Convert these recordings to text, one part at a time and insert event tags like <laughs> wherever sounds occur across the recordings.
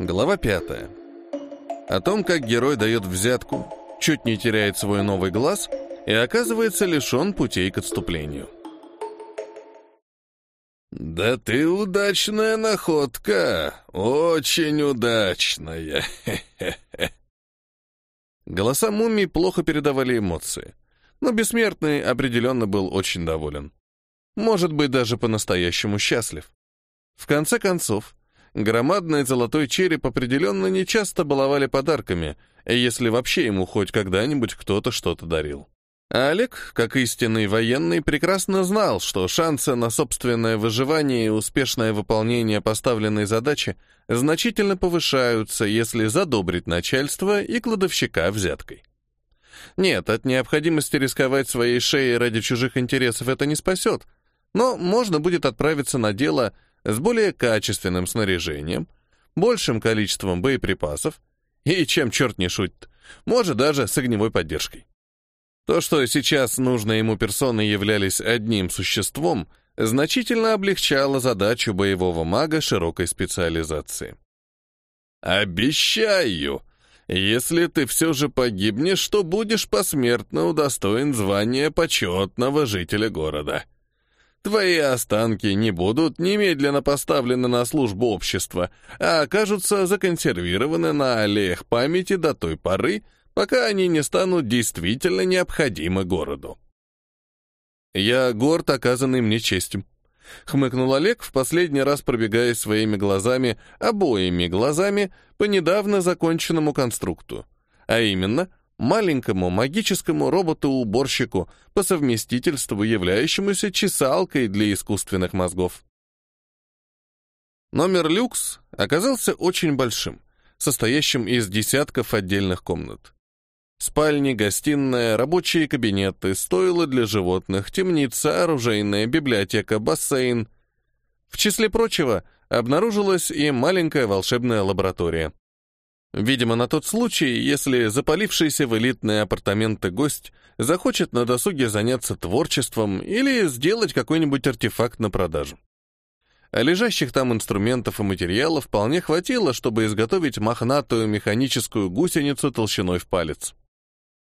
Глава пятая. О том, как герой дает взятку, чуть не теряет свой новый глаз и оказывается лишен путей к отступлению. «Да ты удачная находка! Очень удачная!» <laughs> Голоса мумий плохо передавали эмоции, но Бессмертный определенно был очень доволен. Может быть, даже по-настоящему счастлив. В конце концов, громадный золотой череп определенно не часто баловали подарками, если вообще ему хоть когда-нибудь кто-то что-то дарил. А Олег, как истинный военный, прекрасно знал, что шансы на собственное выживание и успешное выполнение поставленной задачи значительно повышаются, если задобрить начальство и кладовщика взяткой. Нет, от необходимости рисковать своей шеей ради чужих интересов это не спасет, но можно будет отправиться на дело с более качественным снаряжением, большим количеством боеприпасов и, чем черт не шутит, может даже с огневой поддержкой. То, что сейчас нужные ему персоны являлись одним существом, значительно облегчало задачу боевого мага широкой специализации. «Обещаю, если ты все же погибнешь, то будешь посмертно удостоен звания почетного жителя города. Твои останки не будут немедленно поставлены на службу общества, а окажутся законсервированы на аллеях памяти до той поры, пока они не станут действительно необходимы городу. «Я горд оказанный мне честью», — хмыкнул Олег, в последний раз пробегая своими глазами, обоими глазами, по недавно законченному конструкту, а именно маленькому магическому роботу-уборщику, по совместительству являющемуся чесалкой для искусственных мозгов. Номер люкс оказался очень большим, состоящим из десятков отдельных комнат. Спальни, гостиная, рабочие кабинеты, стойло для животных, темница, оружейная, библиотека, бассейн. В числе прочего, обнаружилась и маленькая волшебная лаборатория. Видимо, на тот случай, если запалившийся в элитные апартаменты гость захочет на досуге заняться творчеством или сделать какой-нибудь артефакт на продажу. А лежащих там инструментов и материалов вполне хватило, чтобы изготовить мохнатую механическую гусеницу толщиной в палец.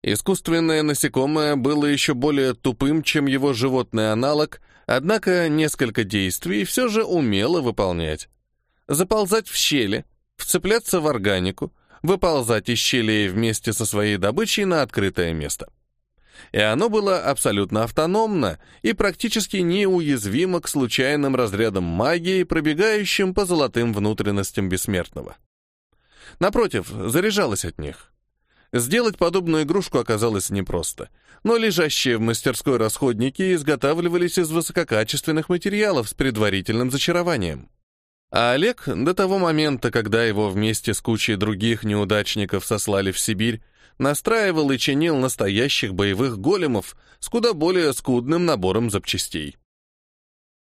Искусственное насекомое было еще более тупым, чем его животный аналог, однако несколько действий все же умело выполнять. Заползать в щели, вцепляться в органику, выползать из щелей вместе со своей добычей на открытое место. И оно было абсолютно автономно и практически неуязвимо к случайным разрядам магии, пробегающим по золотым внутренностям бессмертного. Напротив, заряжалось от них. Сделать подобную игрушку оказалось непросто, но лежащие в мастерской расходники изготавливались из высококачественных материалов с предварительным зачарованием. А Олег, до того момента, когда его вместе с кучей других неудачников сослали в Сибирь, настраивал и чинил настоящих боевых големов с куда более скудным набором запчастей.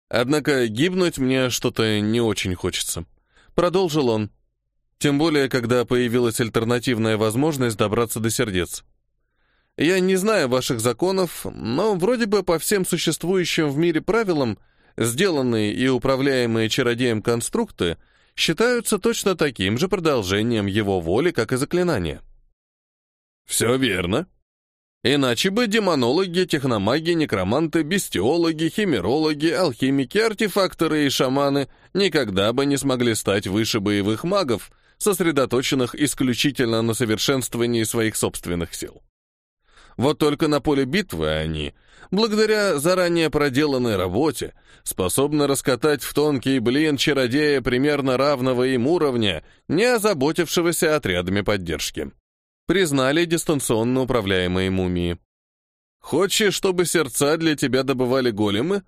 Однако гибнуть мне что-то не очень хочется. Продолжил он. Тем более, когда появилась альтернативная возможность добраться до сердец. Я не знаю ваших законов, но вроде бы по всем существующим в мире правилам сделанные и управляемые чародеем конструкты считаются точно таким же продолжением его воли, как и заклинания. Все верно. Иначе бы демонологи, техномаги, некроманты, бестиологи, химерологи, алхимики, артефакторы и шаманы никогда бы не смогли стать выше боевых магов, сосредоточенных исключительно на совершенствовании своих собственных сил. Вот только на поле битвы они, благодаря заранее проделанной работе, способны раскатать в тонкий блин чародея примерно равного им уровня, не озаботившегося отрядами поддержки. Признали дистанционно управляемые мумии. Хочешь, чтобы сердца для тебя добывали големы?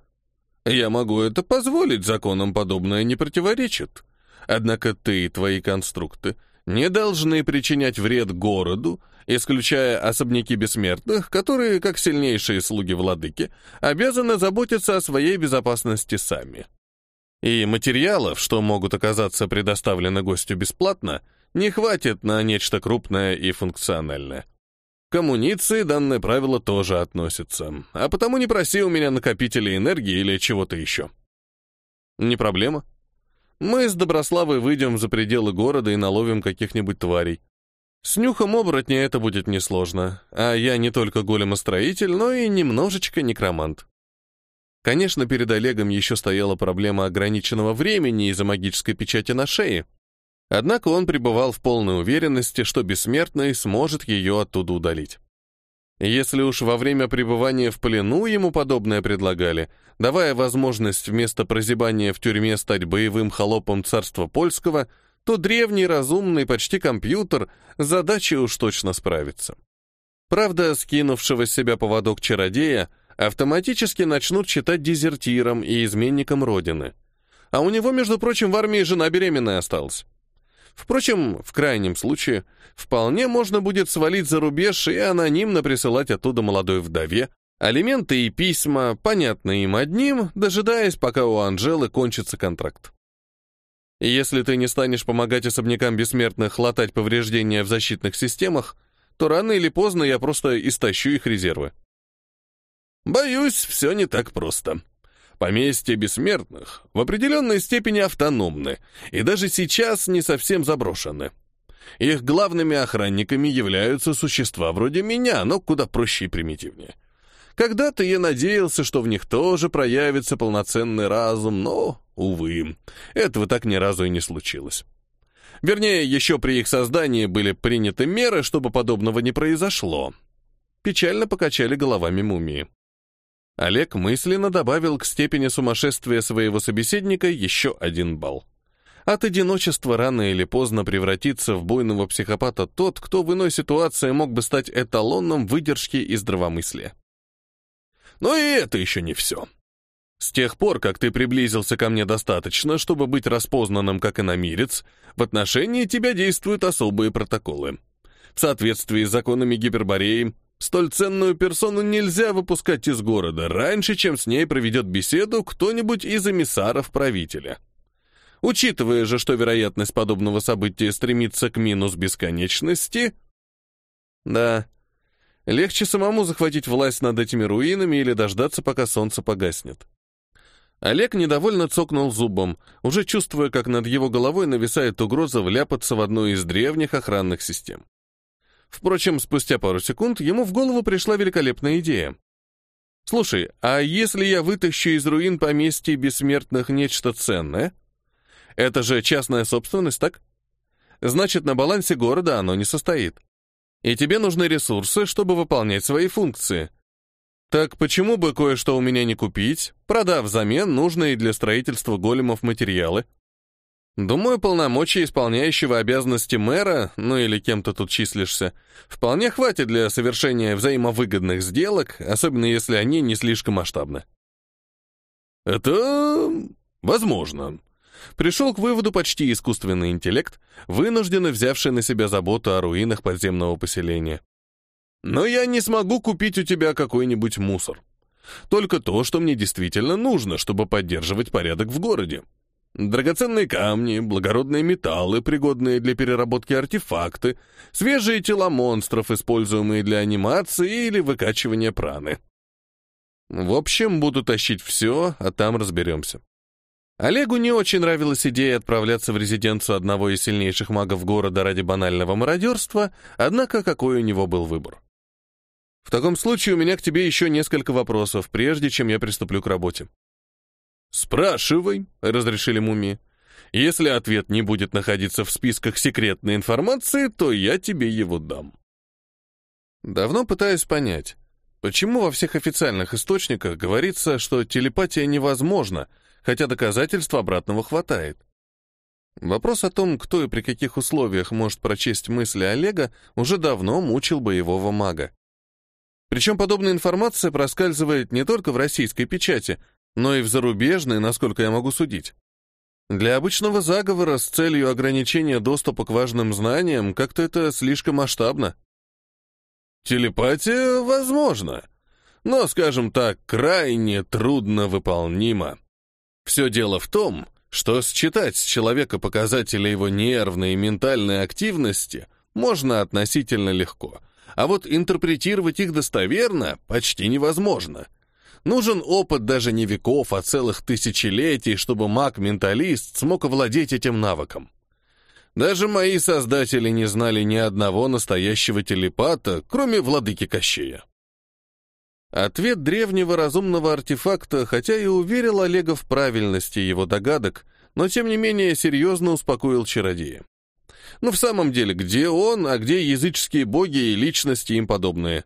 Я могу это позволить, законам подобное не противоречит. Однако ты и твои конструкты не должны причинять вред городу, исключая особняки бессмертных, которые, как сильнейшие слуги владыки, обязаны заботиться о своей безопасности сами. И материалов, что могут оказаться предоставлены гостю бесплатно, не хватит на нечто крупное и функциональное. К амуниции данное правило тоже относится, а потому не проси у меня накопители энергии или чего-то еще. Не проблема. Мы с Доброславой выйдем за пределы города и наловим каких-нибудь тварей. С нюхом оборотня это будет несложно, а я не только големостроитель, но и немножечко некромант. Конечно, перед Олегом еще стояла проблема ограниченного времени из-за магической печати на шее. Однако он пребывал в полной уверенности, что бессмертный сможет ее оттуда удалить. Если уж во время пребывания в плену ему подобное предлагали, давая возможность вместо прозябания в тюрьме стать боевым холопом царства польского, то древний разумный почти компьютер задачей уж точно справится. Правда, скинувшего с себя поводок чародея автоматически начнут считать дезертиром и изменником Родины. А у него, между прочим, в армии жена беременная осталась. Впрочем, в крайнем случае, вполне можно будет свалить за рубеж и анонимно присылать оттуда молодой вдове алименты и письма, понятные им одним, дожидаясь, пока у Анжелы кончится контракт. Если ты не станешь помогать особнякам бессмертных латать повреждения в защитных системах, то рано или поздно я просто истощу их резервы. Боюсь, все не так просто. Поместья бессмертных в определенной степени автономны и даже сейчас не совсем заброшены. Их главными охранниками являются существа вроде меня, но куда проще и примитивнее. Когда-то я надеялся, что в них тоже проявится полноценный разум, но, увы, этого так ни разу и не случилось. Вернее, еще при их создании были приняты меры, чтобы подобного не произошло. Печально покачали головами мумии. Олег мысленно добавил к степени сумасшествия своего собеседника еще один балл. От одиночества рано или поздно превратится в буйного психопата тот, кто в иной ситуации мог бы стать эталоном выдержки и здравомыслия. Но и это еще не все. С тех пор, как ты приблизился ко мне достаточно, чтобы быть распознанным как иномирец, в отношении тебя действуют особые протоколы. В соответствии с законами Гипербореи, Столь ценную персону нельзя выпускать из города раньше, чем с ней проведет беседу кто-нибудь из эмиссаров правителя. Учитывая же, что вероятность подобного события стремится к минус бесконечности... Да, легче самому захватить власть над этими руинами или дождаться, пока солнце погаснет. Олег недовольно цокнул зубом, уже чувствуя, как над его головой нависает угроза вляпаться в одну из древних охранных систем. Впрочем, спустя пару секунд ему в голову пришла великолепная идея. «Слушай, а если я вытащу из руин поместья бессмертных нечто ценное? Это же частная собственность, так? Значит, на балансе города оно не состоит. И тебе нужны ресурсы, чтобы выполнять свои функции. Так почему бы кое-что у меня не купить, продав взамен нужные для строительства големов материалы? Думаю, полномочий исполняющего обязанности мэра, ну или кем то тут числишься, вполне хватит для совершения взаимовыгодных сделок, особенно если они не слишком масштабны. Это возможно. Пришел к выводу почти искусственный интеллект, вынужденно взявший на себя заботу о руинах подземного поселения. Но я не смогу купить у тебя какой-нибудь мусор. Только то, что мне действительно нужно, чтобы поддерживать порядок в городе. Драгоценные камни, благородные металлы, пригодные для переработки артефакты, свежие тела монстров, используемые для анимации или выкачивания праны. В общем, буду тащить все, а там разберемся. Олегу не очень нравилась идея отправляться в резиденцию одного из сильнейших магов города ради банального мародерства, однако какой у него был выбор? В таком случае у меня к тебе еще несколько вопросов, прежде чем я приступлю к работе. «Спрашивай», — разрешили мумии. «Если ответ не будет находиться в списках секретной информации, то я тебе его дам». Давно пытаюсь понять, почему во всех официальных источниках говорится, что телепатия невозможна, хотя доказательств обратного хватает. Вопрос о том, кто и при каких условиях может прочесть мысли Олега, уже давно мучил боевого мага. Причем подобная информация проскальзывает не только в российской печати, но и в зарубежной, насколько я могу судить. Для обычного заговора с целью ограничения доступа к важным знаниям как-то это слишком масштабно. Телепатия возможно, но, скажем так, крайне трудно выполнима. Все дело в том, что считать с человека показатели его нервной и ментальной активности можно относительно легко, а вот интерпретировать их достоверно почти невозможно — Нужен опыт даже не веков, а целых тысячелетий, чтобы маг-менталист смог овладеть этим навыком. Даже мои создатели не знали ни одного настоящего телепата, кроме владыки Кощея. Ответ древнего разумного артефакта, хотя и уверил Олега в правильности его догадок, но тем не менее серьезно успокоил чародея. Ну, в самом деле, где он, а где языческие боги и личности им подобные?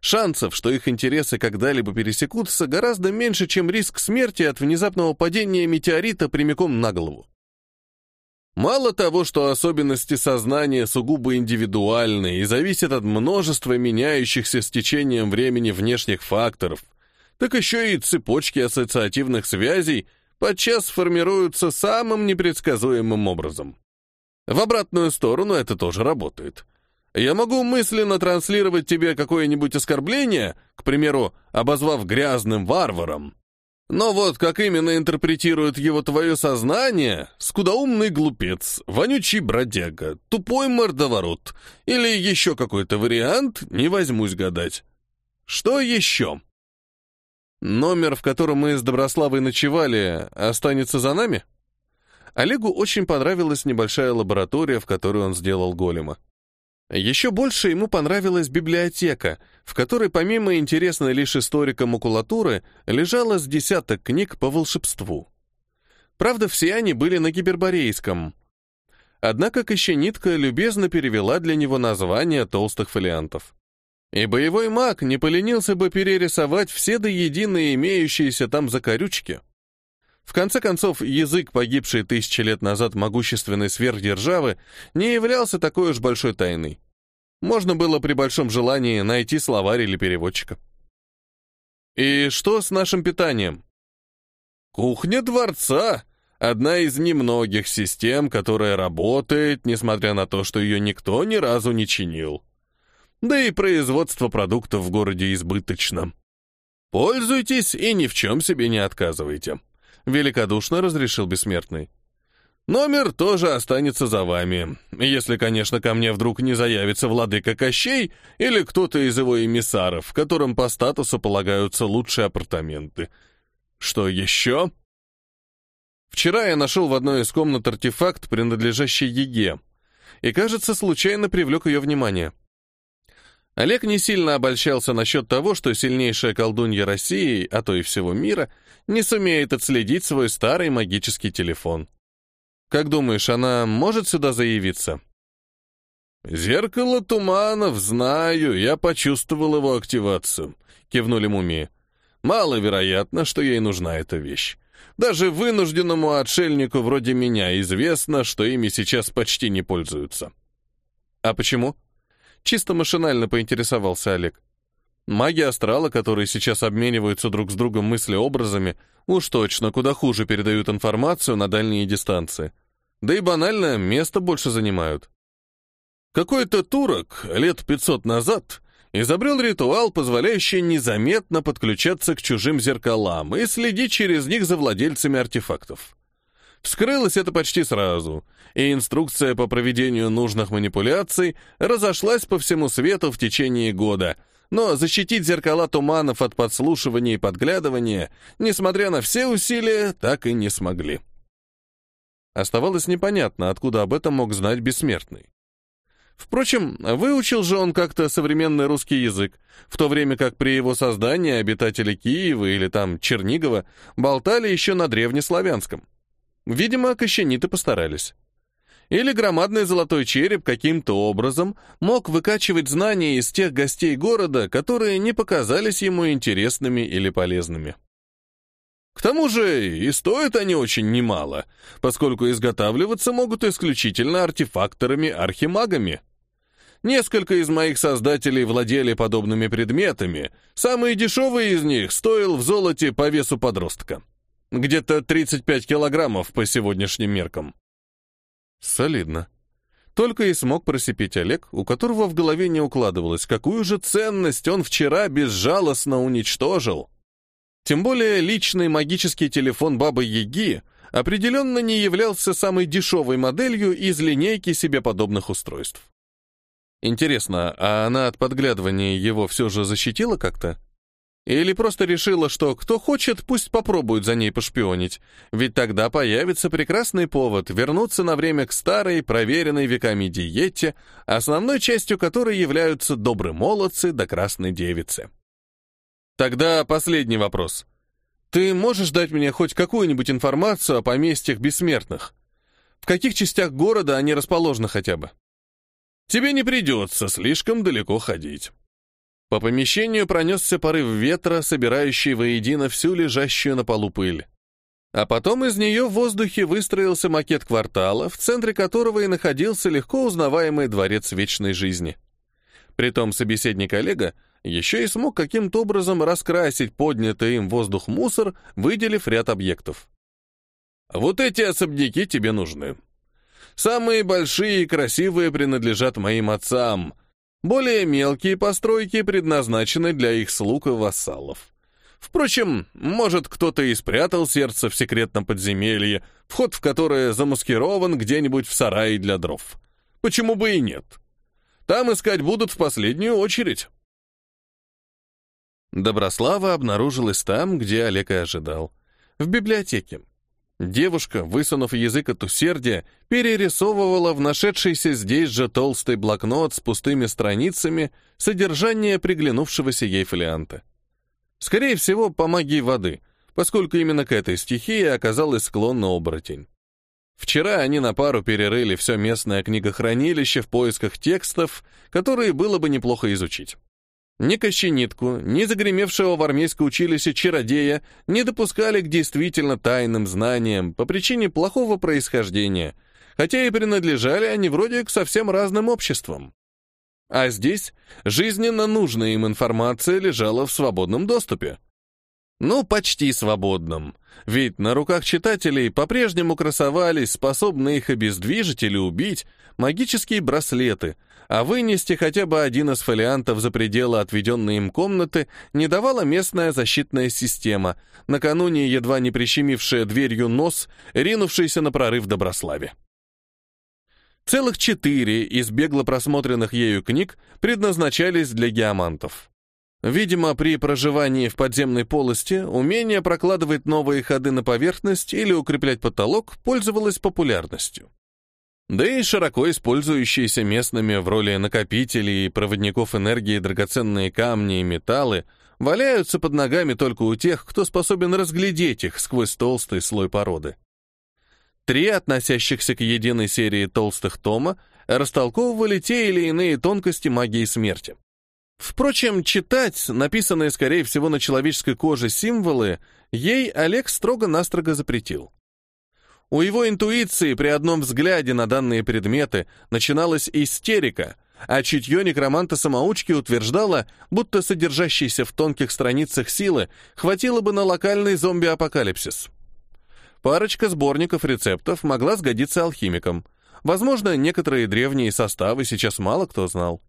Шансов, что их интересы когда-либо пересекутся, гораздо меньше, чем риск смерти от внезапного падения метеорита прямиком на голову. Мало того, что особенности сознания сугубо индивидуальны и зависят от множества меняющихся с течением времени внешних факторов, так еще и цепочки ассоциативных связей подчас формируются самым непредсказуемым образом. В обратную сторону это тоже работает. Я могу мысленно транслировать тебе какое-нибудь оскорбление, к примеру, обозвав грязным варваром, но вот как именно интерпретирует его твое сознание, скудоумный глупец, вонючий бродяга, тупой мордоворот или еще какой-то вариант, не возьмусь гадать. Что еще? Номер, в котором мы с Доброславой ночевали, останется за нами? Олегу очень понравилась небольшая лаборатория, в которой он сделал голема. Еще больше ему понравилась библиотека, в которой помимо интересной лишь историка макулатуры лежало с десяток книг по волшебству. Правда, все они были на гиберборейском. Однако Кощенитка любезно перевела для него название толстых фолиантов. И боевой маг не поленился бы перерисовать все до единой имеющиеся там закорючки. В конце концов, язык, погибший тысячи лет назад могущественной сверхдержавы, не являлся такой уж большой тайной. Можно было при большом желании найти словарь или переводчика. И что с нашим питанием? Кухня дворца — одна из немногих систем, которая работает, несмотря на то, что ее никто ни разу не чинил. Да и производство продуктов в городе избыточно. Пользуйтесь и ни в чем себе не отказывайте великодушно разрешил бессмертный. Номер тоже останется за вами, если, конечно, ко мне вдруг не заявится владыка Кощей или кто-то из его эмиссаров, которым по статусу полагаются лучшие апартаменты. Что еще? Вчера я нашел в одной из комнат артефакт, принадлежащий Еге, и, кажется, случайно привлек ее внимание. Олег не сильно обольщался насчет того, что сильнейшая колдунья России, а то и всего мира, не сумеет отследить свой старый магический телефон. Как думаешь, она может сюда заявиться? «Зеркало туманов, знаю, я почувствовал его активацию», — кивнули мумии. «Маловероятно, что ей нужна эта вещь. Даже вынужденному отшельнику вроде меня известно, что ими сейчас почти не пользуются». «А почему?» Чисто машинально поинтересовался Олег. Маги астрала, которые сейчас обмениваются друг с другом мыслеобразами, уж точно куда хуже передают информацию на дальние дистанции. Да и банально, место больше занимают. Какой-то турок лет 500 назад изобрел ритуал, позволяющий незаметно подключаться к чужим зеркалам и следить через них за владельцами артефактов. Вскрылось это почти сразу, и инструкция по проведению нужных манипуляций разошлась по всему свету в течение года, но защитить зеркала туманов от подслушивания и подглядывания, несмотря на все усилия, так и не смогли. Оставалось непонятно, откуда об этом мог знать бессмертный. Впрочем, выучил же он как-то современный русский язык, в то время как при его создании обитатели Киева или там Чернигова болтали еще на древнеславянском. Видимо, кощениты постарались. Или громадный золотой череп каким-то образом мог выкачивать знания из тех гостей города, которые не показались ему интересными или полезными. К тому же и стоят они очень немало, поскольку изготавливаться могут исключительно артефакторами-архимагами. Несколько из моих создателей владели подобными предметами, самый дешевый из них стоил в золоте по весу подростка. Где-то 35 килограммов по сегодняшним меркам. Солидно. Только и смог просипеть Олег, у которого в голове не укладывалось, какую же ценность он вчера безжалостно уничтожил. Тем более личный магический телефон Бабы-Яги определенно не являлся самой дешевой моделью из линейки себе подобных устройств. Интересно, а она от подглядывания его все же защитила как-то? Или просто решила, что кто хочет, пусть попробует за ней пошпионить, ведь тогда появится прекрасный повод вернуться на время к старой, проверенной веками диете, основной частью которой являются добрые молодцы да красные девицы. Тогда последний вопрос. Ты можешь дать мне хоть какую-нибудь информацию о поместьях бессмертных? В каких частях города они расположены хотя бы? Тебе не придется слишком далеко ходить. По помещению пронесся порыв ветра, собирающий воедино всю лежащую на полу пыль. А потом из нее в воздухе выстроился макет квартала, в центре которого и находился легко узнаваемый дворец вечной жизни. Притом собеседник Олега еще и смог каким-то образом раскрасить поднятый им воздух мусор, выделив ряд объектов. «Вот эти особняки тебе нужны. Самые большие и красивые принадлежат моим отцам», более мелкие постройки предназначены для их слуг и вассалов. Впрочем, может, кто-то и спрятал сердце в секретном подземелье, вход в которое замаскирован где-нибудь в сарае для дров. Почему бы и нет? Там искать будут в последнюю очередь. Доброслава обнаружилась там, где Олег и ожидал. В библиотеке. Девушка, высунув язык от усердия, перерисовывала в нашедшийся здесь же толстый блокнот с пустыми страницами содержание приглянувшегося ей фолианта. Скорее всего, по магии воды, поскольку именно к этой стихии оказалась склонна оборотень. Вчера они на пару перерыли все местное книгохранилище в поисках текстов, которые было бы неплохо изучить. Ни Кощенитку, ни загремевшего в армейское училище чародея не допускали к действительно тайным знаниям по причине плохого происхождения, хотя и принадлежали они вроде к совсем разным обществам. А здесь жизненно нужная им информация лежала в свободном доступе. Ну, почти свободном, ведь на руках читателей по-прежнему красовались способные их обездвижить или убить магические браслеты — а вынести хотя бы один из фолиантов за пределы отведенной им комнаты не давала местная защитная система, накануне едва не прищемившая дверью нос, ринувшийся на прорыв Доброславе. Целых четыре из бегло просмотренных ею книг предназначались для геомантов. Видимо, при проживании в подземной полости умение прокладывать новые ходы на поверхность или укреплять потолок пользовалось популярностью да и широко использующиеся местными в роли накопителей и проводников энергии драгоценные камни и металлы валяются под ногами только у тех, кто способен разглядеть их сквозь толстый слой породы. Три относящихся к единой серии толстых тома растолковывали те или иные тонкости магии смерти. Впрочем, читать, написанные, скорее всего, на человеческой коже символы, ей Олег строго-настрого запретил. У его интуиции при одном взгляде на данные предметы начиналась истерика, а чутье некроманта-самоучки утверждало, будто содержащейся в тонких страницах силы хватило бы на локальный зомби-апокалипсис. Парочка сборников рецептов могла сгодиться алхимикам. Возможно, некоторые древние составы сейчас мало кто знал.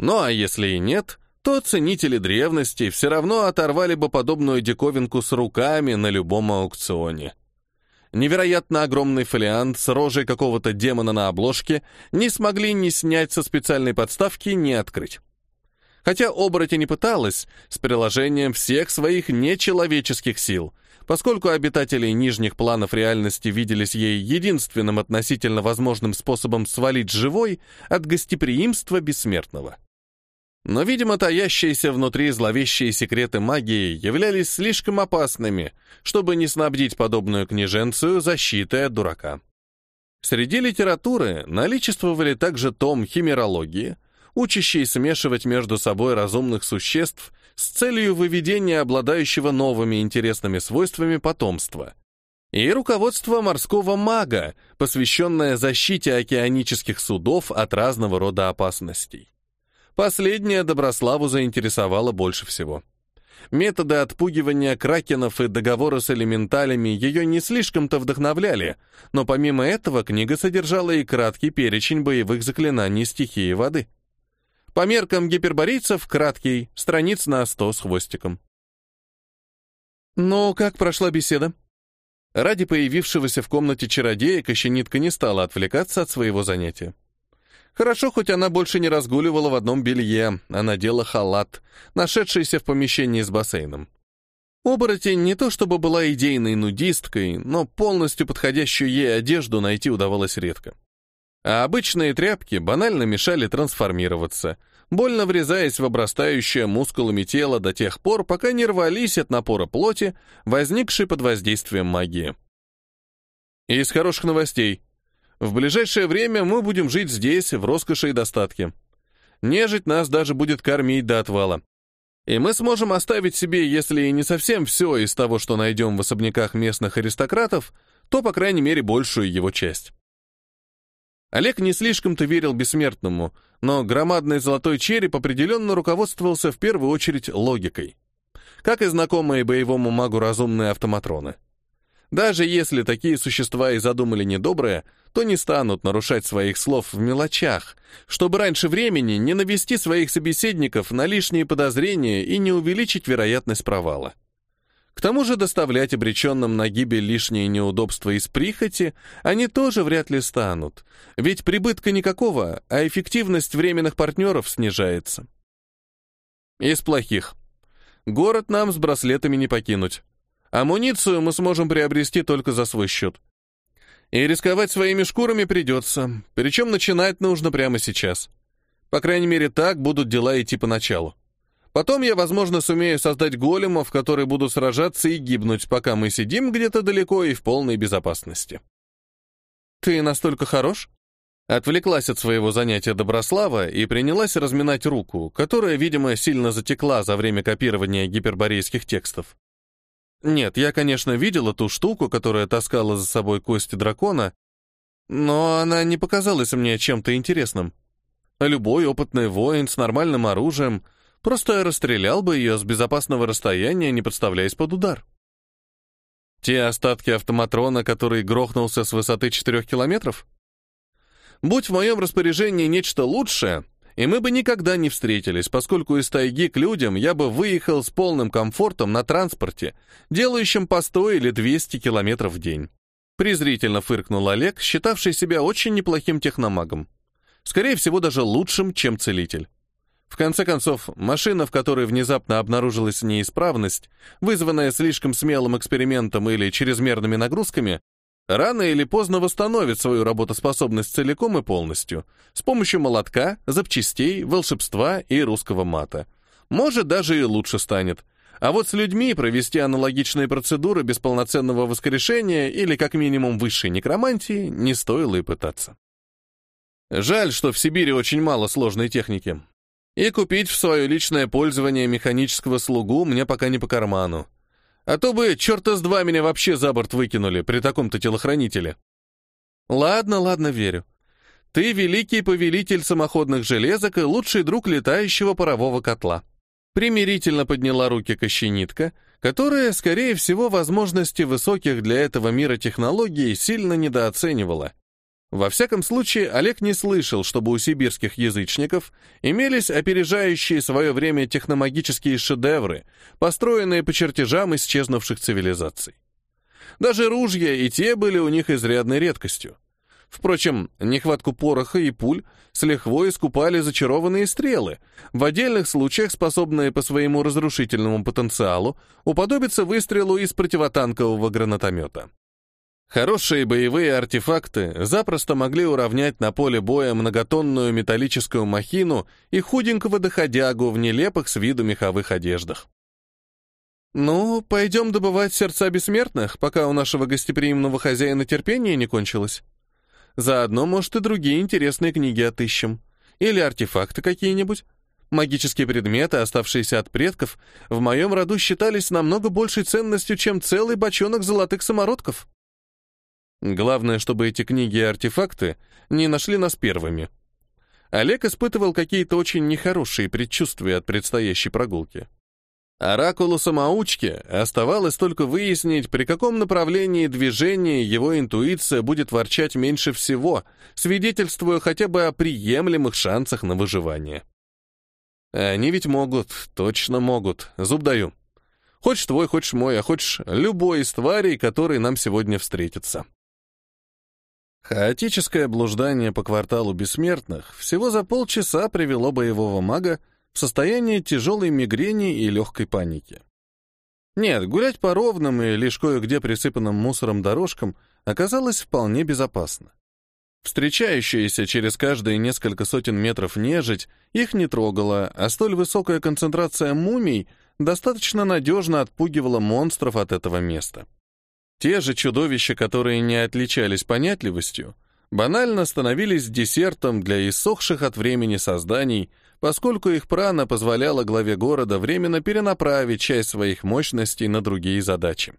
Ну а если и нет, то ценители древности все равно оторвали бы подобную диковинку с руками на любом аукционе невероятно огромный фолиант с рожей какого-то демона на обложке не смогли ни снять со специальной подставки, ни открыть. Хотя оборотень не пыталась, с приложением всех своих нечеловеческих сил, поскольку обитатели нижних планов реальности виделись ей единственным относительно возможным способом свалить живой от гостеприимства бессмертного. Но, видимо, таящиеся внутри зловещие секреты магии являлись слишком опасными, чтобы не снабдить подобную княженцию защитой от дурака. Среди литературы наличествовали также том химерологии, учащий смешивать между собой разумных существ с целью выведения обладающего новыми интересными свойствами потомства, и руководство морского мага, посвященное защите океанических судов от разного рода опасностей. Последняя Доброславу заинтересовала больше всего. Методы отпугивания кракенов и договоры с элементалями ее не слишком-то вдохновляли, но помимо этого книга содержала и краткий перечень боевых заклинаний стихии воды. По меркам гиперборейцев краткий, страниц на сто с хвостиком. «Ну, как прошла беседа?» Ради появившегося в комнате чародея Кощенитка не стала отвлекаться от своего занятия. Хорошо, хоть она больше не разгуливала в одном белье, а надела халат, нашедшийся в помещении с бассейном. Оборотень не то чтобы была идейной нудисткой, но полностью подходящую ей одежду найти удавалось редко. А обычные тряпки банально мешали трансформироваться, больно врезаясь в обрастающее мускулами тело до тех пор, пока не рвались от напора плоти, возникшей под воздействием магии. Из хороших новостей. В ближайшее время мы будем жить здесь, в роскоши и достатке. Нежить нас даже будет кормить до отвала. И мы сможем оставить себе, если и не совсем все из того, что найдем в особняках местных аристократов, то, по крайней мере, большую его часть. Олег не слишком-то верил бессмертному, но громадный золотой череп определенно руководствовался в первую очередь логикой. Как и знакомые боевому магу разумные автоматроны. Даже если такие существа и задумали недоброе, то не станут нарушать своих слов в мелочах, чтобы раньше времени не навести своих собеседников на лишние подозрения и не увеличить вероятность провала. К тому же доставлять обреченным на гибель лишние неудобства из прихоти они тоже вряд ли станут, ведь прибытка никакого, а эффективность временных партнеров снижается. Из плохих. Город нам с браслетами не покинуть. Амуницию мы сможем приобрести только за свой счет. И рисковать своими шкурами придется, причем начинать нужно прямо сейчас. По крайней мере, так будут дела идти поначалу. Потом я, возможно, сумею создать големов, которые будут сражаться и гибнуть, пока мы сидим где-то далеко и в полной безопасности. «Ты настолько хорош?» Отвлеклась от своего занятия Доброслава и принялась разминать руку, которая, видимо, сильно затекла за время копирования гиперборейских текстов. Нет, я, конечно, видела ту штуку, которая таскала за собой кости дракона, но она не показалась мне чем-то интересным. Любой опытный воин с нормальным оружием просто расстрелял бы ее с безопасного расстояния, не подставляясь под удар. Те остатки автоматрона, который грохнулся с высоты 4 километров? Будь в моем распоряжении нечто лучшее, и мы бы никогда не встретились, поскольку из тайги к людям я бы выехал с полным комфортом на транспорте, делающем по 100 или 200 километров в день. Презрительно фыркнул Олег, считавший себя очень неплохим техномагом. Скорее всего, даже лучшим, чем целитель. В конце концов, машина, в которой внезапно обнаружилась неисправность, вызванная слишком смелым экспериментом или чрезмерными нагрузками, рано или поздно восстановит свою работоспособность целиком и полностью, с помощью молотка, запчастей, волшебства и русского мата. Может, даже и лучше станет. А вот с людьми провести аналогичные процедуры без полноценного воскрешения или как минимум высшей некромантии не стоило и пытаться. Жаль, что в Сибири очень мало сложной техники. И купить в свое личное пользование механического слугу мне пока не по карману. А то бы черта с два меня вообще за борт выкинули при таком-то телохранителе. Ладно, ладно, верю. Ты великий повелитель самоходных железок и лучший друг летающего парового котла. Примирительно подняла руки кощенитка, которая, скорее всего, возможности высоких для этого мира технологий сильно недооценивала. Во всяком случае, Олег не слышал, чтобы у сибирских язычников имелись опережающие свое время техномагические шедевры, построенные по чертежам исчезнувших цивилизаций. Даже ружья и те были у них изрядной редкостью. Впрочем, нехватку пороха и пуль с лихвой искупали зачарованные стрелы, в отдельных случаях способные по своему разрушительному потенциалу уподобиться выстрелу из противотанкового гранатомета. Хорошие боевые артефакты запросто могли уравнять на поле боя многотонную металлическую махину и худенького доходягу в нелепых с виду меховых одеждах. «Ну, пойдем добывать сердца бессмертных, пока у нашего гостеприимного хозяина терпение не кончилось. Заодно, может, и другие интересные книги отыщем. Или артефакты какие-нибудь. Магические предметы, оставшиеся от предков, в моем роду считались намного большей ценностью, чем целый бочонок золотых самородков». Главное, чтобы эти книги и артефакты не нашли нас первыми. Олег испытывал какие-то очень нехорошие предчувствия от предстоящей прогулки. Оракулу самоучки оставалось только выяснить, при каком направлении движения его интуиция будет ворчать меньше всего, свидетельствуя хотя бы о приемлемых шансах на выживание. Они ведь могут, точно могут, зуб даю. Хочешь твой, хочешь мой, а хочешь любой из тварей, которые нам сегодня встретятся. Хаотическое блуждание по кварталу бессмертных всего за полчаса привело боевого мага в состояние тяжелой мигрени и легкой паники. Нет, гулять по ровным и лишь кое-где присыпанным мусором дорожкам оказалось вполне безопасно. Встречающаяся через каждые несколько сотен метров нежить их не трогала, а столь высокая концентрация мумий достаточно надежно отпугивала монстров от этого места. Те же чудовища, которые не отличались понятливостью, банально становились десертом для иссохших от времени созданий, поскольку их прана позволяла главе города временно перенаправить часть своих мощностей на другие задачи.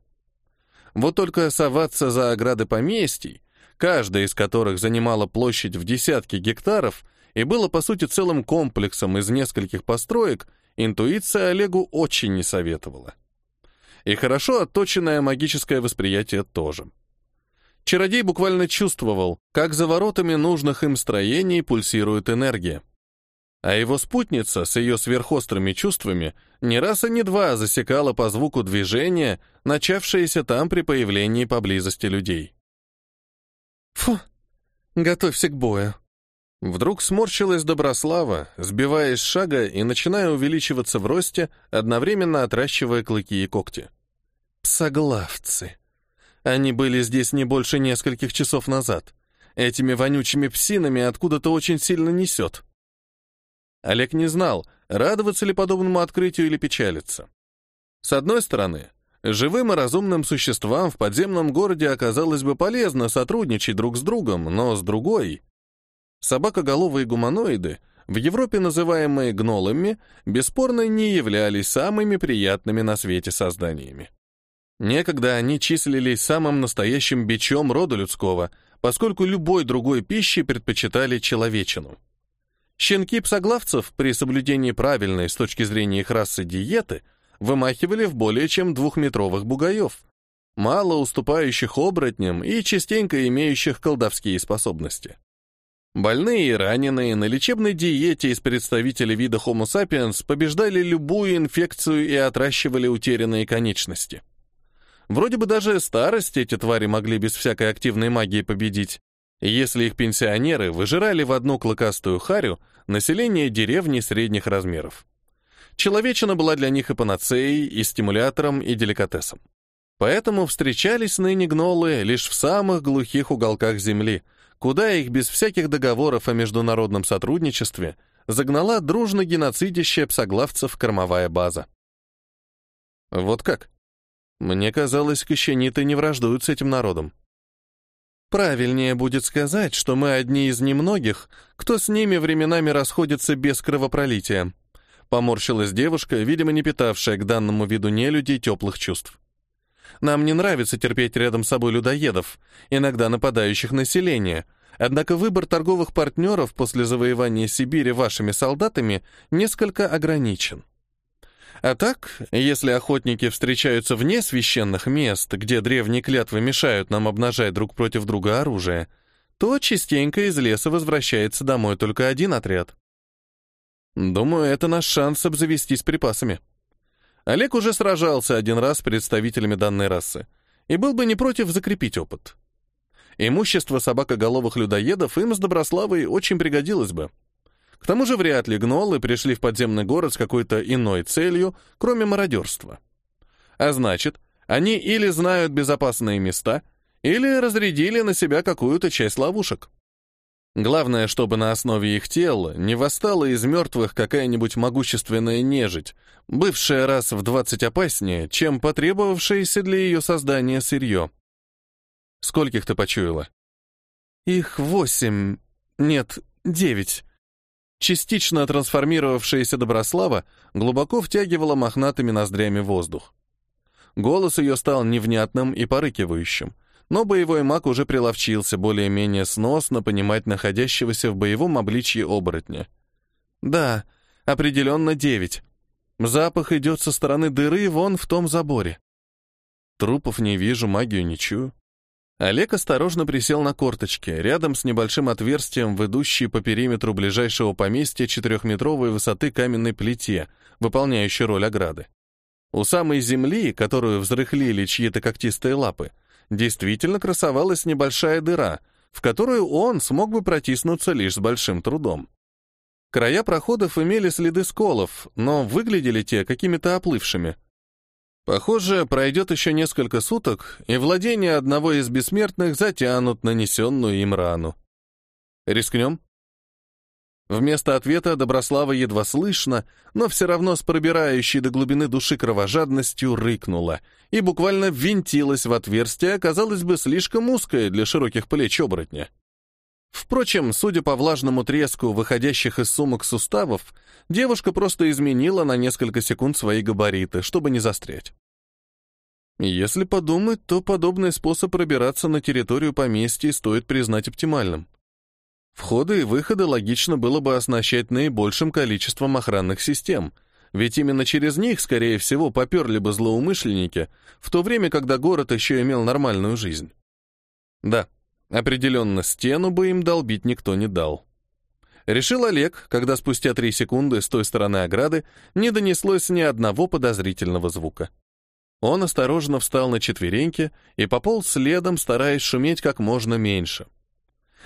Вот только соваться за ограды поместий, каждая из которых занимала площадь в десятки гектаров и было, по сути, целым комплексом из нескольких построек, интуиция Олегу очень не советовала и хорошо отточенное магическое восприятие тоже. Чародей буквально чувствовал, как за воротами нужных им строений пульсирует энергия. А его спутница с ее сверхострыми чувствами не раз и не два засекала по звуку движения, начавшееся там при появлении поблизости людей. «Фу, готовься к бою», Вдруг сморщилась Доброслава, сбиваясь с шага и начиная увеличиваться в росте, одновременно отращивая клыки и когти. Псоглавцы. Они были здесь не больше нескольких часов назад. Этими вонючими псинами откуда-то очень сильно несет. Олег не знал, радоваться ли подобному открытию или печалиться. С одной стороны, живым и разумным существам в подземном городе оказалось бы полезно сотрудничать друг с другом, но с другой Собакоголовые гуманоиды, в Европе называемые гнолами, бесспорно не являлись самыми приятными на свете созданиями. Некогда они числились самым настоящим бичом рода людского, поскольку любой другой пищи предпочитали человечину. Щенки псоглавцев при соблюдении правильной с точки зрения их расы диеты вымахивали в более чем двухметровых бугаев, мало уступающих оборотням и частенько имеющих колдовские способности. Больные и раненые на лечебной диете из представителей вида Homo sapiens побеждали любую инфекцию и отращивали утерянные конечности. Вроде бы даже старость эти твари могли без всякой активной магии победить, если их пенсионеры выжирали в одну клыкастую харю население деревни средних размеров. Человечина была для них и панацеей, и стимулятором, и деликатесом. Поэтому встречались ныне гнолы лишь в самых глухих уголках земли — куда их без всяких договоров о международном сотрудничестве загнала дружно геноцидящая псоглавцев кормовая база. Вот как? Мне казалось, кощениты не враждуют с этим народом. Правильнее будет сказать, что мы одни из немногих, кто с ними временами расходится без кровопролития. Поморщилась девушка, видимо, не питавшая к данному виду нелюдей теплых чувств. Нам не нравится терпеть рядом с собой людоедов, иногда нападающих население. Однако выбор торговых партнеров после завоевания Сибири вашими солдатами несколько ограничен. А так, если охотники встречаются вне священных мест, где древние клятвы мешают нам обнажать друг против друга оружие, то частенько из леса возвращается домой только один отряд. Думаю, это наш шанс обзавестись припасами. Олег уже сражался один раз с представителями данной расы и был бы не против закрепить опыт. Имущество собакоголовых людоедов им с Доброславой очень пригодилось бы. К тому же вряд ли гнолы пришли в подземный город с какой-то иной целью, кроме мародерства. А значит, они или знают безопасные места, или разрядили на себя какую-то часть ловушек. Главное, чтобы на основе их тел не восстала из мертвых какая-нибудь могущественная нежить, бывшая раз в двадцать опаснее, чем потребовавшееся для ее создания сырье. Скольких ты почуяла? Их восемь, нет, девять. Частично трансформировавшаяся Доброслава глубоко втягивала мохнатыми ноздрями воздух. Голос ее стал невнятным и порыкивающим, но боевой маг уже приловчился более-менее сносно понимать находящегося в боевом обличье оборотня. «Да, определенно девять. Запах идет со стороны дыры вон в том заборе. Трупов не вижу, магию не чую». Олег осторожно присел на корточки, рядом с небольшим отверстием, ведущей по периметру ближайшего поместья четырехметровой высоты каменной плите, выполняющей роль ограды. У самой земли, которую взрыхлили чьи-то когтистые лапы, действительно красовалась небольшая дыра, в которую он смог бы протиснуться лишь с большим трудом. Края проходов имели следы сколов, но выглядели те какими-то оплывшими. Похоже, пройдет еще несколько суток, и владения одного из бессмертных затянут нанесенную им рану. Рискнем? Вместо ответа Доброслава едва слышно, но все равно с пробирающей до глубины души кровожадностью рыкнула и буквально ввинтилась в отверстие, казалось бы, слишком узкое для широких плеч оборотня. Впрочем, судя по влажному треску выходящих из сумок суставов, девушка просто изменила на несколько секунд свои габариты, чтобы не застрять. Если подумать, то подобный способ пробираться на территорию поместья стоит признать оптимальным. Входы и выходы логично было бы оснащать наибольшим количеством охранных систем, ведь именно через них, скорее всего, поперли бы злоумышленники, в то время, когда город еще имел нормальную жизнь. Да, определенно, стену бы им долбить никто не дал. Решил Олег, когда спустя три секунды с той стороны ограды не донеслось ни одного подозрительного звука. Он осторожно встал на четвереньки и пополз следом, стараясь шуметь как можно меньше —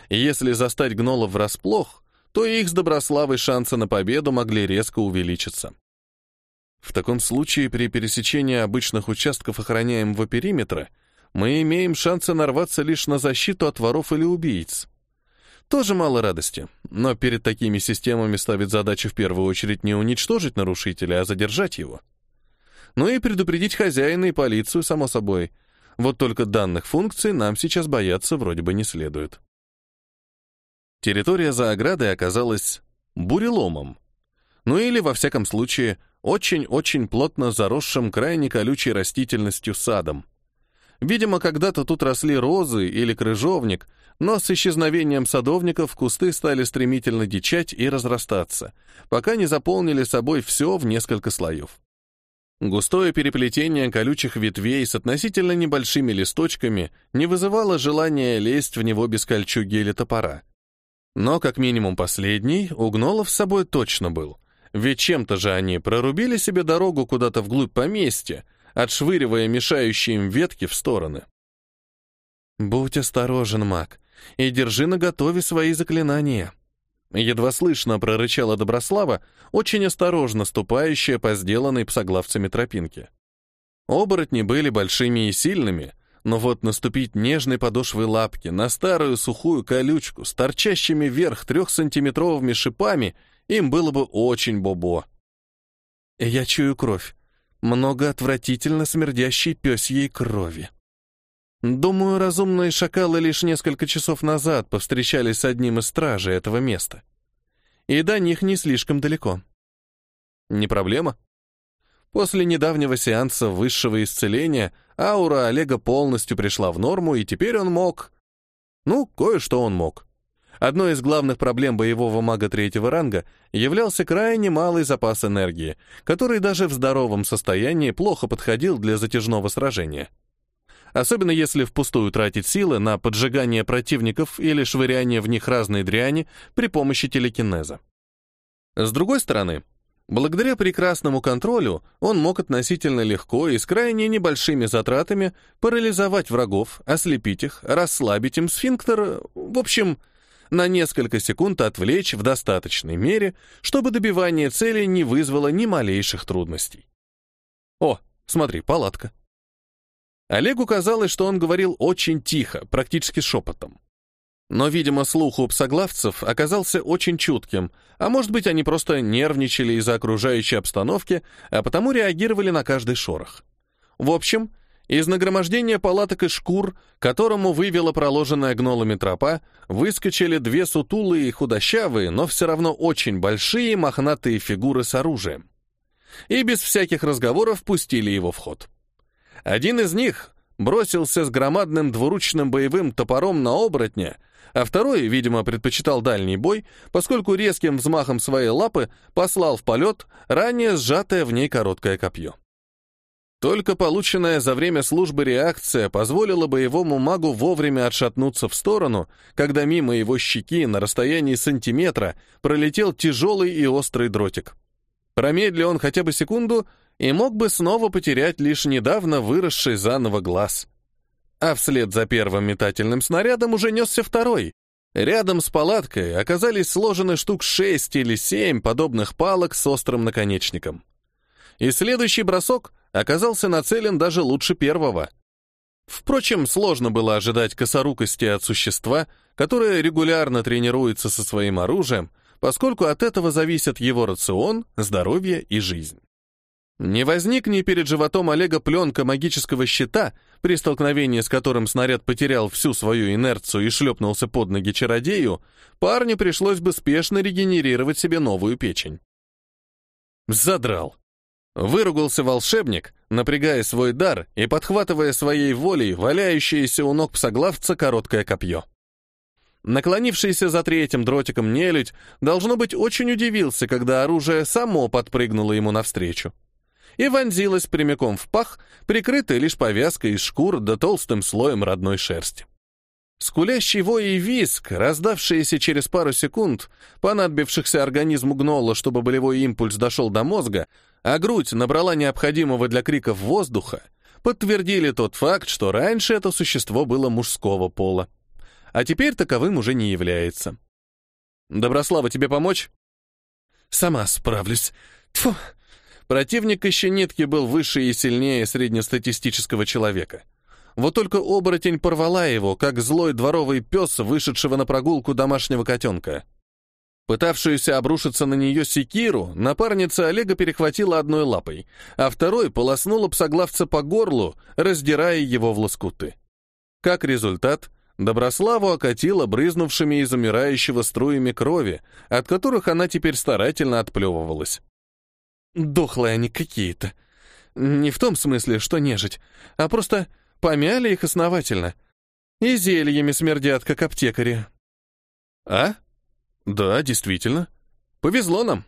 если застать гнолов врасплох, то их с Доброславой шансы на победу могли резко увеличиться. В таком случае при пересечении обычных участков охраняемого периметра мы имеем шансы нарваться лишь на защиту от воров или убийц. Тоже мало радости, но перед такими системами ставит задачу в первую очередь не уничтожить нарушителя, а задержать его. Ну и предупредить хозяина и полицию, само собой. Вот только данных функций нам сейчас бояться вроде бы не следует. Территория за оградой оказалась буреломом. Ну или, во всяком случае, очень-очень плотно заросшим крайне колючей растительностью садом. Видимо, когда-то тут росли розы или крыжовник, но с исчезновением садовников кусты стали стремительно дичать и разрастаться, пока не заполнили собой все в несколько слоев. Густое переплетение колючих ветвей с относительно небольшими листочками не вызывало желания лезть в него без кольчуги или топора. Но, как минимум, последний у гнолов с собой точно был. Ведь чем-то же они прорубили себе дорогу куда-то вглубь поместья, отшвыривая мешающие им ветки в стороны. «Будь осторожен, маг, и держи наготове свои заклинания», едва слышно прорычала Доброслава, очень осторожно ступающая по сделанной псоглавцами тропинке. Оборотни были большими и сильными, но вот наступить нежной подошвой лапки на старую сухую колючку с торчащими вверх трехсантиметровыми шипами им было бы очень бобо. Я чую кровь. Много отвратительно смердящей пёсьей крови. Думаю, разумные шакалы лишь несколько часов назад повстречались с одним из стражей этого места. И до них не слишком далеко. Не проблема. После недавнего сеанса высшего исцеления аура Олега полностью пришла в норму, и теперь он мог... Ну, кое-что он мог. Одной из главных проблем боевого мага третьего ранга являлся крайне малый запас энергии, который даже в здоровом состоянии плохо подходил для затяжного сражения. Особенно если впустую тратить силы на поджигание противников или швыряние в них разной дряни при помощи телекинеза. С другой стороны, Благодаря прекрасному контролю он мог относительно легко и с крайне небольшими затратами парализовать врагов, ослепить их, расслабить им сфинктер, в общем, на несколько секунд отвлечь в достаточной мере, чтобы добивание цели не вызвало ни малейших трудностей. О, смотри, палатка. Олегу казалось, что он говорил очень тихо, практически шепотом. Но, видимо, слух у псоглавцев оказался очень чутким, а может быть, они просто нервничали из-за окружающей обстановки, а потому реагировали на каждый шорох. В общем, из нагромождения палаток и шкур, которому вывела проложенная гнолами тропа, выскочили две сутулые и худощавые, но все равно очень большие мохнатые фигуры с оружием. И без всяких разговоров пустили его в ход. Один из них бросился с громадным двуручным боевым топором на оборотня, а второй, видимо, предпочитал дальний бой, поскольку резким взмахом своей лапы послал в полет ранее сжатое в ней короткое копье. Только полученная за время службы реакция позволила боевому магу вовремя отшатнуться в сторону, когда мимо его щеки на расстоянии сантиметра пролетел тяжелый и острый дротик. Промедли он хотя бы секунду и мог бы снова потерять лишь недавно выросший заново глаз. А вслед за первым метательным снарядом уже несся второй. Рядом с палаткой оказались сложены штук шесть или семь подобных палок с острым наконечником. И следующий бросок оказался нацелен даже лучше первого. Впрочем, сложно было ожидать косорукости от существа, которое регулярно тренируется со своим оружием, поскольку от этого зависят его рацион, здоровье и жизнь. Не возникни перед животом Олега пленка магического щита, при столкновении с которым снаряд потерял всю свою инерцию и шлепнулся под ноги чародею, парню пришлось бы спешно регенерировать себе новую печень. Задрал. Выругался волшебник, напрягая свой дар и подхватывая своей волей валяющееся у ног псоглавца короткое копье. Наклонившийся за третьим дротиком нелюдь, должно быть, очень удивился, когда оружие само подпрыгнуло ему навстречу и вонзилась прямиком в пах, прикрытая лишь повязкой из шкур да толстым слоем родной шерсти. Скулящий вой и виск, раздавшиеся через пару секунд, понадобившихся организму гнола, чтобы болевой импульс дошел до мозга, а грудь набрала необходимого для криков воздуха, подтвердили тот факт, что раньше это существо было мужского пола. А теперь таковым уже не является. «Доброслава, тебе помочь?» «Сама справлюсь. Тьфу!» Противник Ищенитки был выше и сильнее среднестатистического человека. Вот только оборотень порвала его, как злой дворовый пес, вышедшего на прогулку домашнего котенка. Пытавшуюся обрушиться на нее секиру, напарница Олега перехватила одной лапой, а второй полоснула псоглавца по горлу, раздирая его в лоскуты. Как результат, Доброславу окатила брызнувшими из умирающего струями крови, от которых она теперь старательно отплевывалась. Дохлые они какие-то. Не в том смысле, что нежить, а просто помяли их основательно. И зельями смердят, как аптекари. А? Да, действительно. Повезло нам.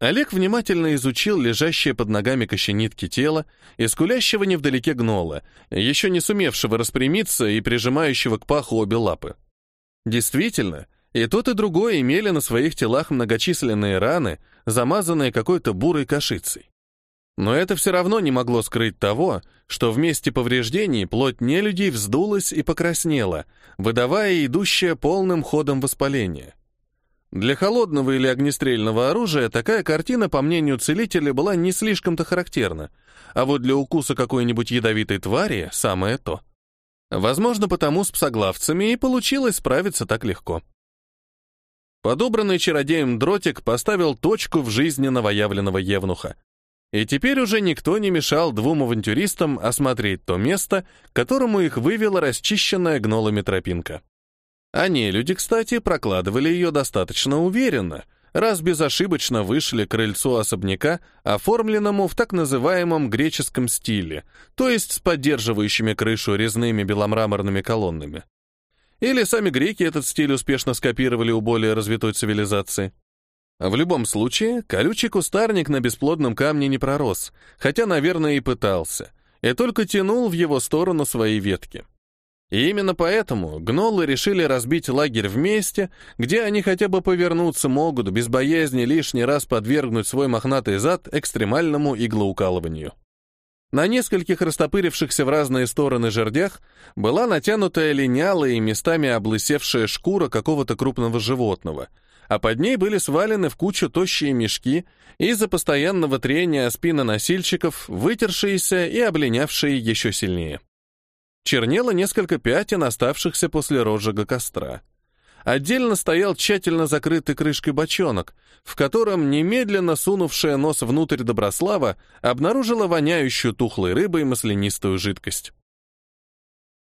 Олег внимательно изучил лежащее под ногами кощенитки тело и скулящего невдалеке гнола, еще не сумевшего распрямиться и прижимающего к паху обе лапы. Действительно, и тот, и другой имели на своих телах многочисленные раны, замазанные какой-то бурой кашицей. Но это все равно не могло скрыть того, что вместе повреждений плоть нелюдей вздулась и покраснела, выдавая идущее полным ходом воспаление. Для холодного или огнестрельного оружия такая картина, по мнению целителя, была не слишком-то характерна, а вот для укуса какой-нибудь ядовитой твари — самое то. Возможно, потому с псоглавцами и получилось справиться так легко. Подобранный чародеем дротик поставил точку в жизни новоявленного евнуха. И теперь уже никто не мешал двум авантюристам осмотреть то место, которому их вывела расчищенная гнолами тропинка. Они, люди, кстати, прокладывали ее достаточно уверенно, раз безошибочно вышли к крыльцу особняка, оформленному в так называемом греческом стиле, то есть с поддерживающими крышу резными беломраморными колоннами. Или сами греки этот стиль успешно скопировали у более развитой цивилизации. В любом случае, колючий кустарник на бесплодном камне не пророс, хотя, наверное, и пытался, и только тянул в его сторону свои ветки. И именно поэтому гнолы решили разбить лагерь вместе, где они хотя бы повернуться могут, без боязни лишний раз подвергнуть свой мохнатый зад экстремальному иглоукалыванию. На нескольких растопырившихся в разные стороны жердях была натянутая линялая и местами облысевшая шкура какого-то крупного животного, а под ней были свалены в кучу тощие мешки из-за постоянного трения спины носильщиков, вытершиеся и облинявшие еще сильнее. Чернело несколько пятен, оставшихся после розжига костра. Отдельно стоял тщательно закрытый крышкой бочонок, в котором немедленно сунувшая нос внутрь Доброслава обнаружила воняющую тухлой рыбой маслянистую жидкость.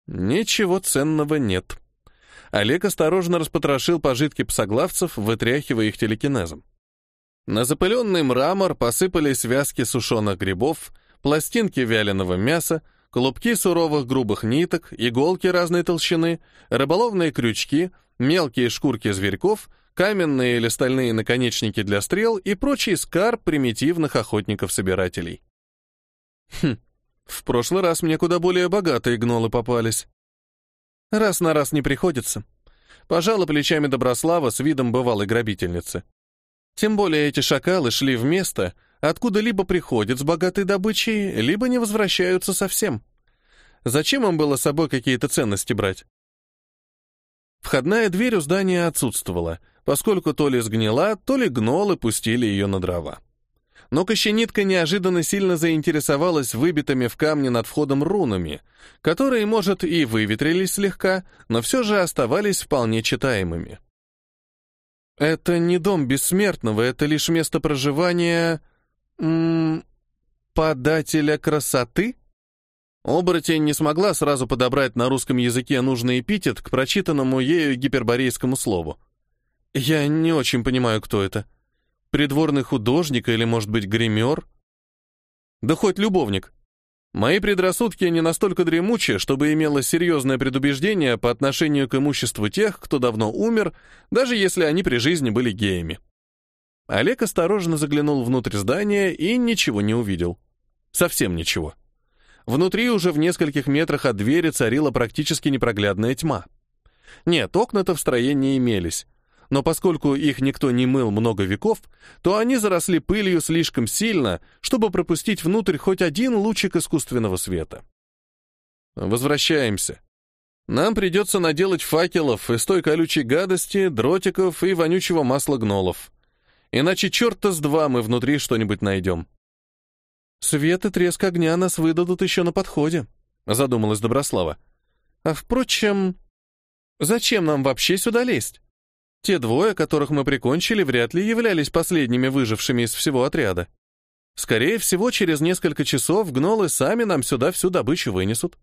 Ничего ценного нет. Олег осторожно распотрошил пожитки псоглавцев, вытряхивая их телекинезом. На запыленный мрамор посыпались связки сушеных грибов, пластинки вяленого мяса, клубки суровых грубых ниток, иголки разной толщины, рыболовные крючки, мелкие шкурки зверьков, каменные или стальные наконечники для стрел и прочий скарб примитивных охотников-собирателей. Хм, в прошлый раз мне куда более богатые гнолы попались. Раз на раз не приходится. Пожала плечами Доброслава с видом бывалой грабительницы. Тем более эти шакалы шли в место, откуда либо приходят с богатой добычей, либо не возвращаются совсем. Зачем им было с собой какие-то ценности брать? Входная дверь у здания отсутствовала, поскольку то ли сгнила, то ли гнолы пустили ее на дрова. Но кощенитка неожиданно сильно заинтересовалась выбитыми в камне над входом рунами, которые, может, и выветрились слегка, но все же оставались вполне читаемыми. «Это не дом бессмертного, это лишь место проживания... М -м, подателя красоты?» Оборотень не смогла сразу подобрать на русском языке нужный эпитет к прочитанному ею гиперборейскому слову. «Я не очень понимаю, кто это». Придворный художник или, может быть, гример? Да хоть любовник. Мои предрассудки не настолько дремучи, чтобы имело серьезное предубеждение по отношению к имуществу тех, кто давно умер, даже если они при жизни были геями. Олег осторожно заглянул внутрь здания и ничего не увидел. Совсем ничего. Внутри уже в нескольких метрах от двери царила практически непроглядная тьма. Нет, окна-то в строении имелись, но поскольку их никто не мыл много веков, то они заросли пылью слишком сильно, чтобы пропустить внутрь хоть один лучик искусственного света. Возвращаемся. Нам придется наделать факелов из той колючей гадости, дротиков и вонючего масла гнолов. Иначе черта с два мы внутри что-нибудь найдем. Свет и треск огня нас выдадут еще на подходе, задумалась Доброслава. А впрочем, зачем нам вообще сюда лезть? Те двое, которых мы прикончили, вряд ли являлись последними выжившими из всего отряда. Скорее всего, через несколько часов гнолы сами нам сюда всю добычу вынесут.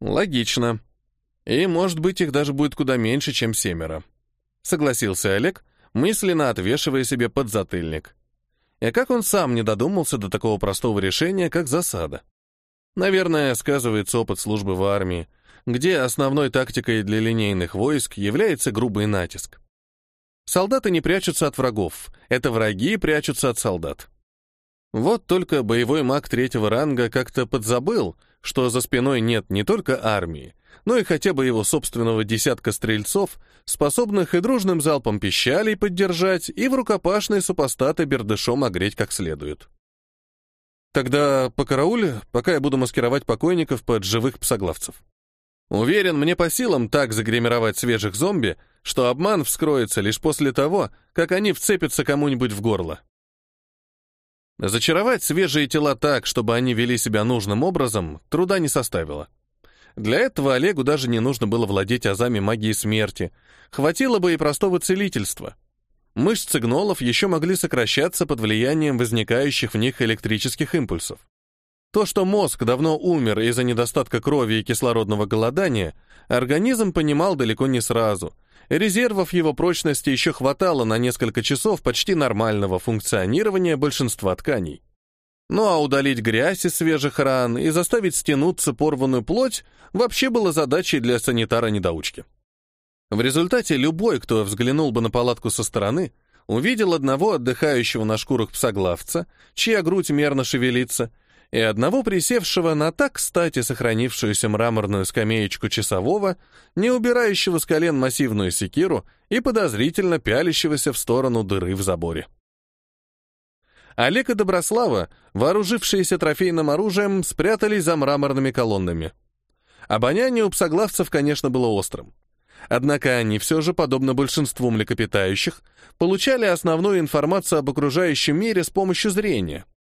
Логично. И, может быть, их даже будет куда меньше, чем семеро. Согласился Олег, мысленно отвешивая себе подзатыльник. И как он сам не додумался до такого простого решения, как засада? Наверное, сказывается опыт службы в армии, где основной тактикой для линейных войск является грубый натиск. Солдаты не прячутся от врагов, это враги прячутся от солдат. Вот только боевой маг третьего ранга как-то подзабыл, что за спиной нет не только армии, но и хотя бы его собственного десятка стрельцов, способных и дружным залпом пищалей поддержать, и в рукопашной супостаты бердышом огреть как следует. Тогда по карауле, пока я буду маскировать покойников под живых псоглавцев. Уверен, мне по силам так загримировать свежих зомби, что обман вскроется лишь после того, как они вцепятся кому-нибудь в горло. Зачаровать свежие тела так, чтобы они вели себя нужным образом, труда не составило. Для этого Олегу даже не нужно было владеть азами магии смерти, хватило бы и простого целительства. Мышцы гнолов еще могли сокращаться под влиянием возникающих в них электрических импульсов. То, что мозг давно умер из-за недостатка крови и кислородного голодания, организм понимал далеко не сразу. Резервов его прочности еще хватало на несколько часов почти нормального функционирования большинства тканей. Ну а удалить грязь из свежих ран и заставить стянуться порванную плоть вообще было задачей для санитара-недоучки. В результате любой, кто взглянул бы на палатку со стороны, увидел одного отдыхающего на шкурах псоглавца, чья грудь мерно шевелится, и одного присевшего на так кстати сохранившуюся мраморную скамеечку часового, не убирающего с колен массивную секиру и подозрительно пялящегося в сторону дыры в заборе. Олег и Доброслава, вооружившиеся трофейным оружием, спрятались за мраморными колоннами. Обоняние у псоглавцев, конечно, было острым. Однако они все же, подобно большинству млекопитающих, получали основную информацию об окружающем мире с помощью зрения —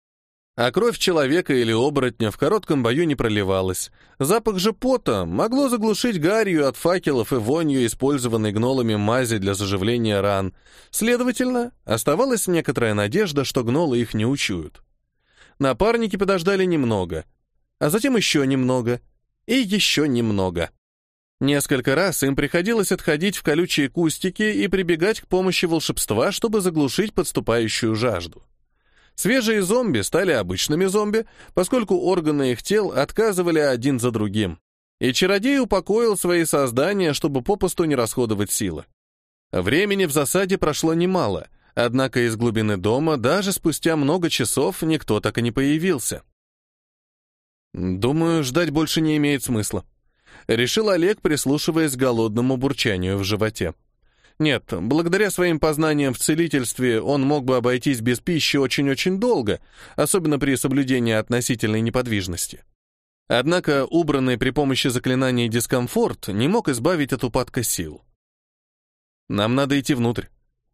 а кровь человека или оборотня в коротком бою не проливалась. Запах же пота могло заглушить гарью от факелов и вонью, использованной гнолами мази для заживления ран. Следовательно, оставалась некоторая надежда, что гнолы их не учуют. Напарники подождали немного, а затем еще немного и еще немного. Несколько раз им приходилось отходить в колючие кустики и прибегать к помощи волшебства, чтобы заглушить подступающую жажду. Свежие зомби стали обычными зомби, поскольку органы их тел отказывали один за другим. И чародей упокоил свои создания, чтобы попусту не расходовать силы. Времени в засаде прошло немало, однако из глубины дома даже спустя много часов никто так и не появился. «Думаю, ждать больше не имеет смысла», — решил Олег, прислушиваясь к голодному бурчанию в животе. Нет, благодаря своим познаниям в целительстве он мог бы обойтись без пищи очень-очень долго, особенно при соблюдении относительной неподвижности. Однако убранный при помощи заклинания дискомфорт не мог избавить от упадка сил. Нам надо идти внутрь.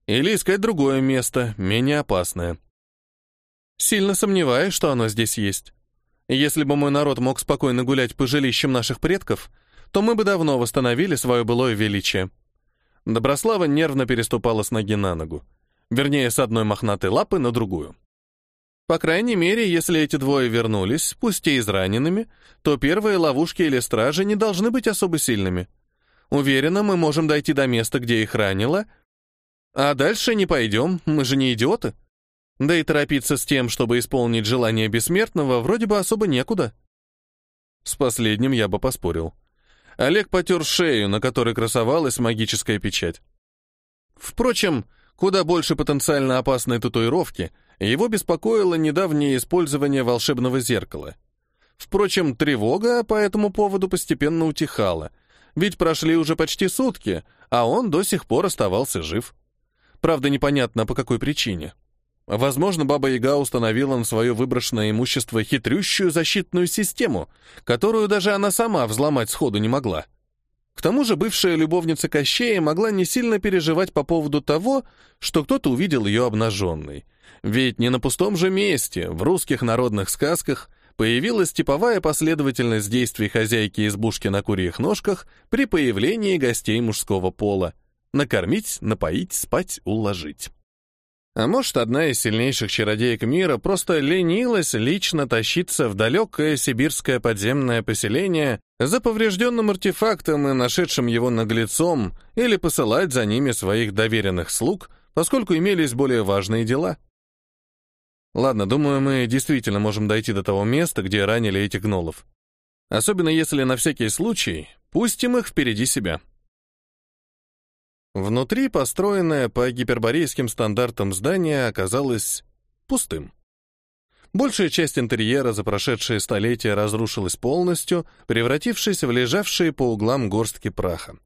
Или искать другое место, менее опасное. Сильно сомневаюсь, что оно здесь есть. Если бы мой народ мог спокойно гулять по жилищам наших предков, то мы бы давно восстановили свое былое величие. Доброслава нервно переступала с ноги на ногу. Вернее, с одной мохнатой лапы на другую. По крайней мере, если эти двое вернулись, пусть и израненными, то первые ловушки или стражи не должны быть особо сильными. Уверена, мы можем дойти до места, где их ранило, а дальше не пойдем, мы же не идиоты. Да и торопиться с тем, чтобы исполнить желание бессмертного, вроде бы особо некуда. С последним я бы поспорил. Олег потер шею, на которой красовалась магическая печать. Впрочем, куда больше потенциально опасной татуировки — его беспокоило недавнее использование волшебного зеркала. Впрочем, тревога по этому поводу постепенно утихала, ведь прошли уже почти сутки, а он до сих пор оставался жив. Правда, непонятно, по какой причине. Возможно, Баба Яга установила на свое выброшенное имущество хитрющую защитную систему, которую даже она сама взломать сходу не могла. К тому же бывшая любовница Кощея могла не сильно переживать по поводу того, что кто-то увидел ее обнаженной — ведь не на пустом же месте в русских народных сказках появилась типовая последовательность действий хозяйки избушки на курьих ножках при появлении гостей мужского пола. Накормить, напоить, спать, уложить. А может, одна из сильнейших чародеек мира просто ленилась лично тащиться в далекое сибирское подземное поселение за поврежденным артефактом и нашедшим его наглецом или посылать за ними своих доверенных слуг, поскольку имелись более важные дела. Ладно, думаю, мы действительно можем дойти до того места, где ранили этих гнолов. Особенно если на всякий случай пустим их впереди себя. Внутри построенное по гиперборейским стандартам здание оказалось пустым. Большая часть интерьера за прошедшие столетия разрушилась полностью, превратившись в лежавшие по углам горстки праха.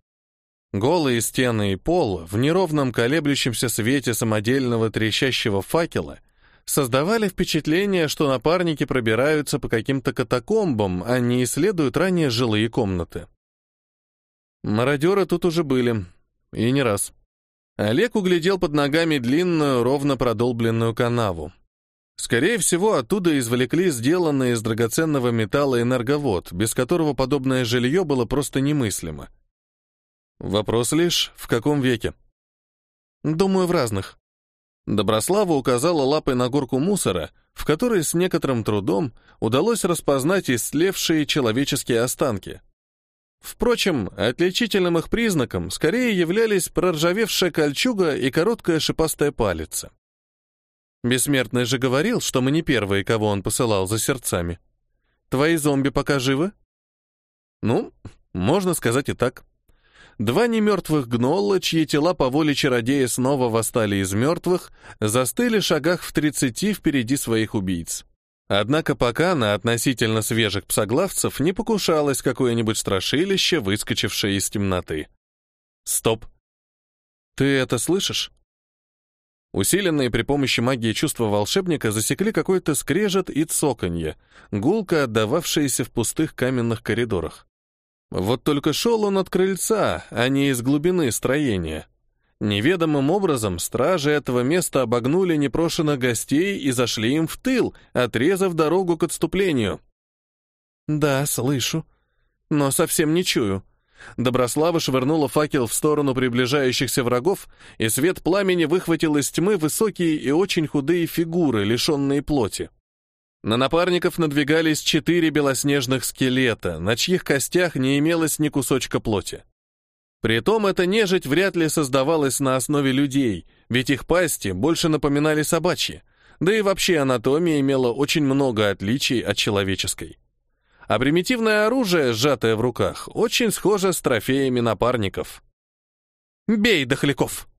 Голые стены и пол в неровном колеблющемся свете самодельного трещащего факела — создавали впечатление, что напарники пробираются по каким-то катакомбам, а не исследуют ранее жилые комнаты. Мародеры тут уже были, и не раз. Олег углядел под ногами длинную, ровно продолбленную канаву. Скорее всего, оттуда извлекли сделанный из драгоценного металла энерговод, без которого подобное жилье было просто немыслимо. Вопрос лишь, в каком веке? Думаю, в разных. Доброслава указала лапой на горку мусора, в которой с некоторым трудом удалось распознать истлевшие человеческие останки. Впрочем, отличительным их признаком скорее являлись проржавевшая кольчуга и короткая шипастая палица. Бессмертный же говорил, что мы не первые, кого он посылал за сердцами. Твои зомби пока живы? Ну, можно сказать и так. Два немертвых гнолла, чьи тела по воле чародея снова восстали из мертвых, застыли шагах в тридцати впереди своих убийц. Однако пока на относительно свежих псоглавцев не покушалось какое-нибудь страшилище, выскочившее из темноты. Стоп. Ты это слышишь? Усиленные при помощи магии чувства волшебника засекли какой-то скрежет и цоканье, гулко отдававшееся в пустых каменных коридорах. Вот только шел он от крыльца, а не из глубины строения. Неведомым образом стражи этого места обогнули непрошенных гостей и зашли им в тыл, отрезав дорогу к отступлению. «Да, слышу, но совсем не чую». Доброслава швырнула факел в сторону приближающихся врагов, и свет пламени выхватил из тьмы высокие и очень худые фигуры, лишенные плоти. На напарников надвигались четыре белоснежных скелета, на чьих костях не имелось ни кусочка плоти. Притом эта нежить вряд ли создавалась на основе людей, ведь их пасти больше напоминали собачьи, да и вообще анатомия имела очень много отличий от человеческой. А примитивное оружие, сжатое в руках, очень схоже с трофеями напарников. «Бей, дохляков!»